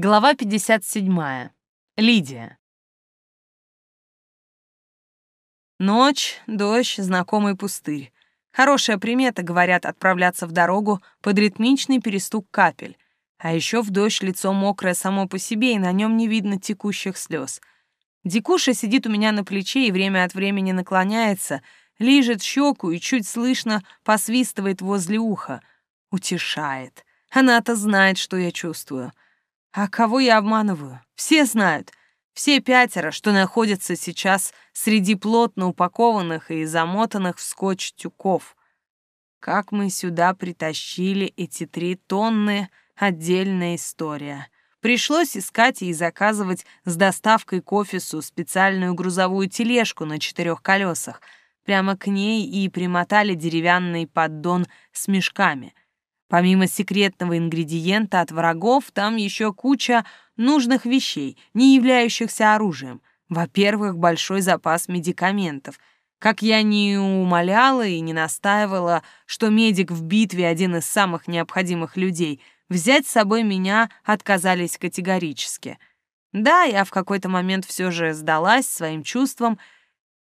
Глава 57. Лидия. Ночь, дождь, знакомый пустырь. Хорошая примета, говорят, отправляться в дорогу под ритмичный перестук капель. А еще в дождь лицо мокрое само по себе, и на нем не видно текущих слез. Дикуша сидит у меня на плече и время от времени наклоняется, лижет щеку и чуть слышно посвистывает возле уха. Утешает. Она-то знает, что я чувствую. А кого я обманываю? Все знают. Все пятеро, что находятся сейчас среди плотно упакованных и замотанных в скотч тюков. Как мы сюда притащили эти три тонны — отдельная история. Пришлось искать и заказывать с доставкой к офису специальную грузовую тележку на четырех колесах. Прямо к ней и примотали деревянный поддон с мешками — Помимо секретного ингредиента от врагов, там еще куча нужных вещей, не являющихся оружием. Во-первых, большой запас медикаментов. Как я не умоляла и не настаивала, что медик в битве один из самых необходимых людей, взять с собой меня отказались категорически. Да, я в какой-то момент все же сдалась своим чувствам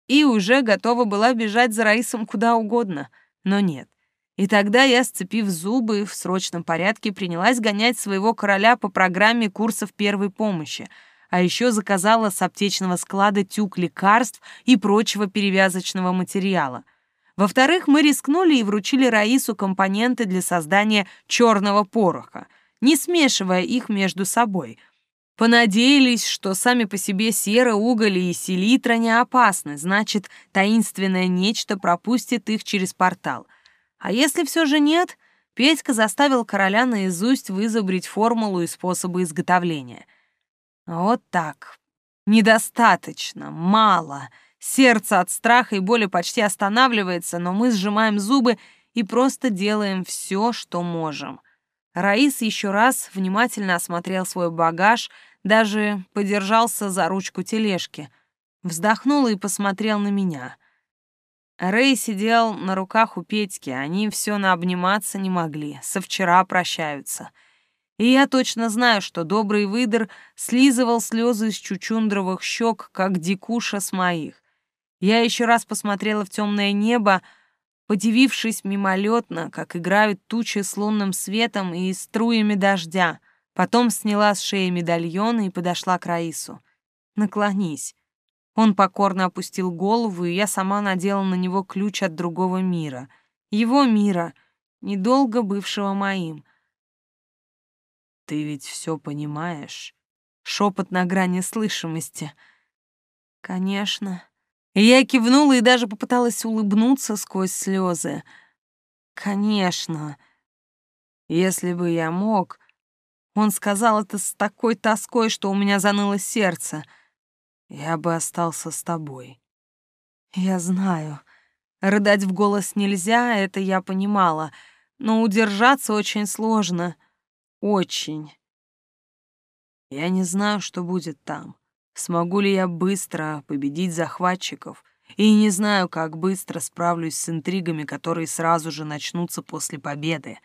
и уже готова была бежать за Раисом куда угодно, но нет. И тогда я, сцепив зубы, в срочном порядке принялась гонять своего короля по программе курсов первой помощи, а еще заказала с аптечного склада тюк лекарств и прочего перевязочного материала. Во-вторых, мы рискнули и вручили Раису компоненты для создания черного пороха, не смешивая их между собой. Понадеялись, что сами по себе сера, уголь и селитра не опасны, значит, таинственное нечто пропустит их через портал — а если все же нет, Петька заставил короля наизусть вызубрить формулу и способы изготовления. Вот так. Недостаточно, мало. Сердце от страха и боли почти останавливается, но мы сжимаем зубы и просто делаем все, что можем. Раис еще раз внимательно осмотрел свой багаж, даже подержался за ручку тележки. Вздохнул и посмотрел на меня. Рэй сидел на руках у Петьки, они все наобниматься не могли, со вчера прощаются. И я точно знаю, что добрый выдр слизывал слезы с чучундровых щек, как дикуша с моих. Я еще раз посмотрела в темное небо, подивившись мимолетно, как играют тучи с лунным светом и струями дождя. Потом сняла с шеи медальон и подошла к Раису. «Наклонись». Он покорно опустил голову, и я сама надела на него ключ от другого мира. Его мира, недолго бывшего моим. «Ты ведь все понимаешь?» Шепот на грани слышимости. «Конечно». я кивнула и даже попыталась улыбнуться сквозь слезы. «Конечно. Если бы я мог...» Он сказал это с такой тоской, что у меня заныло сердце — я бы остался с тобой. Я знаю. Рыдать в голос нельзя, это я понимала, но удержаться очень сложно. Очень. Я не знаю, что будет там. Смогу ли я быстро победить захватчиков, и не знаю, как быстро справлюсь с интригами, которые сразу же начнутся после победы.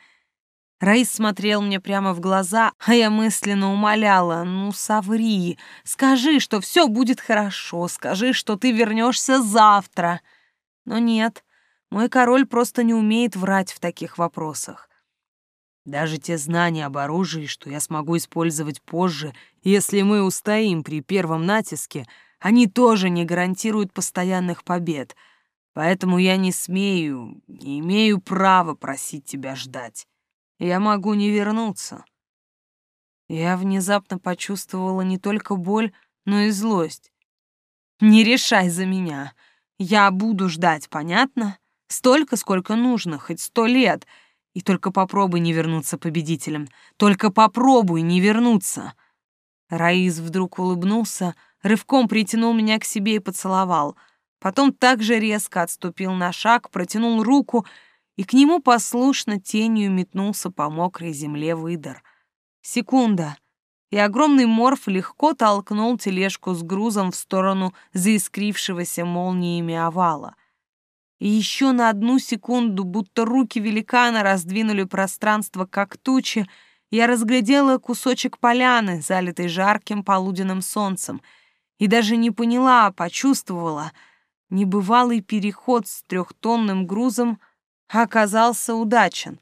Раис смотрел мне прямо в глаза, а я мысленно умоляла, ну соври, скажи, что все будет хорошо, скажи, что ты вернешься завтра. Но нет, мой король просто не умеет врать в таких вопросах. Даже те знания об оружии, что я смогу использовать позже, если мы устоим при первом натиске, они тоже не гарантируют постоянных побед, поэтому я не смею, не имею права просить тебя ждать я могу не вернуться. Я внезапно почувствовала не только боль, но и злость. Не решай за меня. Я буду ждать, понятно? Столько, сколько нужно, хоть сто лет. И только попробуй не вернуться победителем. Только попробуй не вернуться. Раис вдруг улыбнулся, рывком притянул меня к себе и поцеловал. Потом так же резко отступил на шаг, протянул руку — и к нему послушно тенью метнулся по мокрой земле выдор. Секунда, и огромный морф легко толкнул тележку с грузом в сторону заискрившегося молниями овала. И еще на одну секунду, будто руки великана раздвинули пространство, как тучи, я разглядела кусочек поляны, залитой жарким полуденным солнцем, и даже не поняла, а почувствовала. Небывалый переход с трехтонным грузом оказался удачен.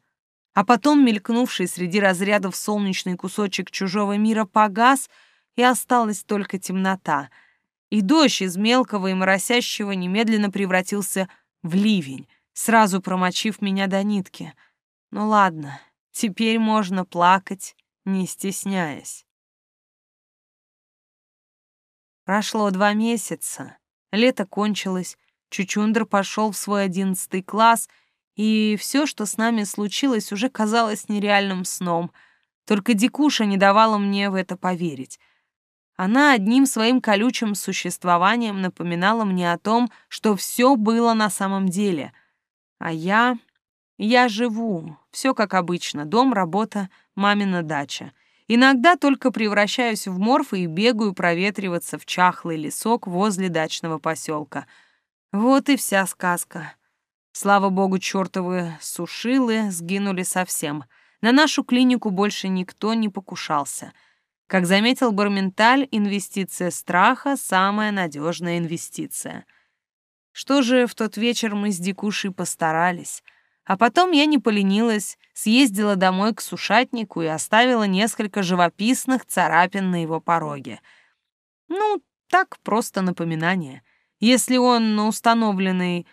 А потом мелькнувший среди разрядов солнечный кусочек чужого мира погас, и осталась только темнота. И дождь из мелкого и моросящего немедленно превратился в ливень, сразу промочив меня до нитки. Ну ладно, теперь можно плакать, не стесняясь. Прошло два месяца, лето кончилось, Чучундр пошел в свой одиннадцатый класс, и все, что с нами случилось, уже казалось нереальным сном. Только Дикуша не давала мне в это поверить. Она одним своим колючим существованием напоминала мне о том, что все было на самом деле. А я... я живу. Все как обычно. Дом, работа, мамина дача. Иногда только превращаюсь в морфа и бегаю проветриваться в чахлый лесок возле дачного поселка. Вот и вся сказка. Слава богу, чертовы сушилы сгинули совсем. На нашу клинику больше никто не покушался — как заметил Барменталь, инвестиция страха — самая надежная инвестиция. Что же, в тот вечер мы с Дикушей постарались. А потом я не поленилась, съездила домой к сушатнику и оставила несколько живописных царапин на его пороге. Ну, так просто напоминание. Если он на установленной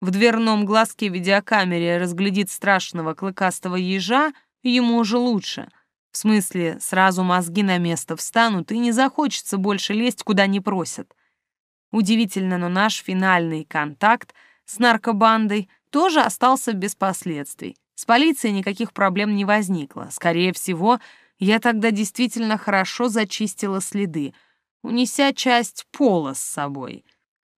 в дверном глазке видеокамере разглядит страшного клыкастого ежа, ему уже лучше — в смысле, сразу мозги на место встанут и не захочется больше лезть, куда не просят. Удивительно, но наш финальный контакт с наркобандой тоже остался без последствий. С полицией никаких проблем не возникло. Скорее всего, я тогда действительно хорошо зачистила следы, унеся часть пола с собой.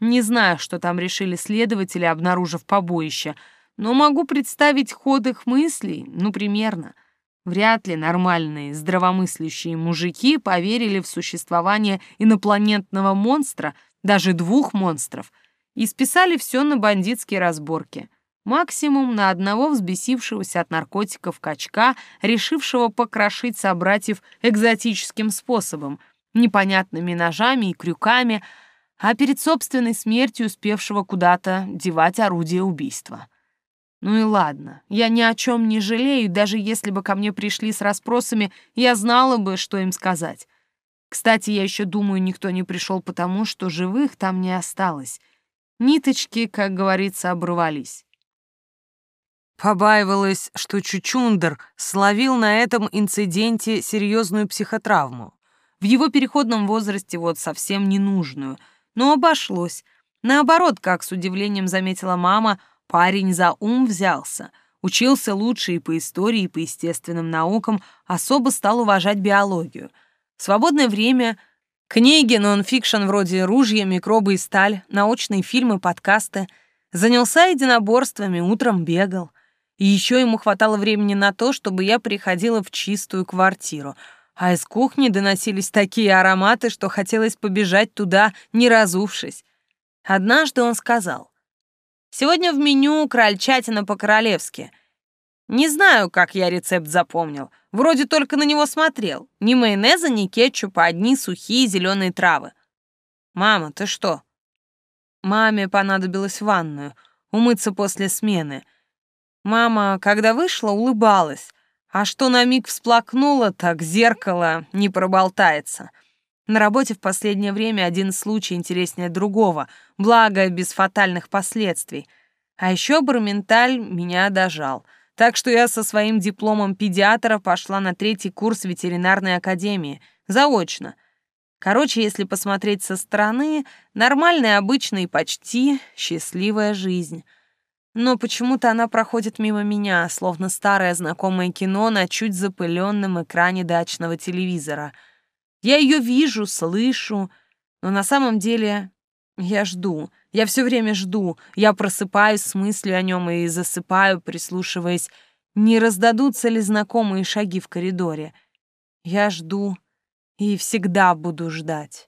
Не знаю, что там решили следователи, обнаружив побоище, но могу представить ход их мыслей, ну, примерно — Вряд ли нормальные, здравомыслящие мужики поверили в существование инопланетного монстра, даже двух монстров, и списали все на бандитские разборки. Максимум на одного взбесившегося от наркотиков качка, решившего покрошить собратьев экзотическим способом, непонятными ножами и крюками, а перед собственной смертью успевшего куда-то девать орудие убийства. Ну и ладно, я ни о чем не жалею, даже если бы ко мне пришли с расспросами, я знала бы, что им сказать. Кстати, я еще думаю, никто не пришел потому, что живых там не осталось. Ниточки, как говорится, оборвались. Побаивалась, что Чучундер словил на этом инциденте серьезную психотравму. В его переходном возрасте вот совсем ненужную. Но обошлось. Наоборот, как с удивлением заметила мама, Парень за ум взялся, учился лучше и по истории, и по естественным наукам, особо стал уважать биологию. В свободное время книги, нон-фикшн вроде «Ружья», «Микробы и сталь», научные фильмы, подкасты. Занялся единоборствами, утром бегал. И еще ему хватало времени на то, чтобы я приходила в чистую квартиру, а из кухни доносились такие ароматы, что хотелось побежать туда, не разувшись. Однажды он сказал, Сегодня в меню крольчатина по-королевски. Не знаю, как я рецепт запомнил. Вроде только на него смотрел. Ни майонеза, ни кетчупа, одни сухие зеленые травы. Мама, ты что? Маме понадобилось ванную, умыться после смены. Мама, когда вышла, улыбалась, а что на миг всплакнула, так зеркало не проболтается. На работе в последнее время один случай интереснее другого, благо без фатальных последствий. А еще Барменталь меня дожал. Так что я со своим дипломом педиатра пошла на третий курс ветеринарной академии. Заочно. Короче, если посмотреть со стороны, нормальная, обычная и почти счастливая жизнь. Но почему-то она проходит мимо меня, словно старое знакомое кино на чуть запыленном экране дачного телевизора — я ее вижу, слышу, но на самом деле я жду. Я все время жду. Я просыпаюсь с мыслью о нем и засыпаю, прислушиваясь, не раздадутся ли знакомые шаги в коридоре. Я жду и всегда буду ждать.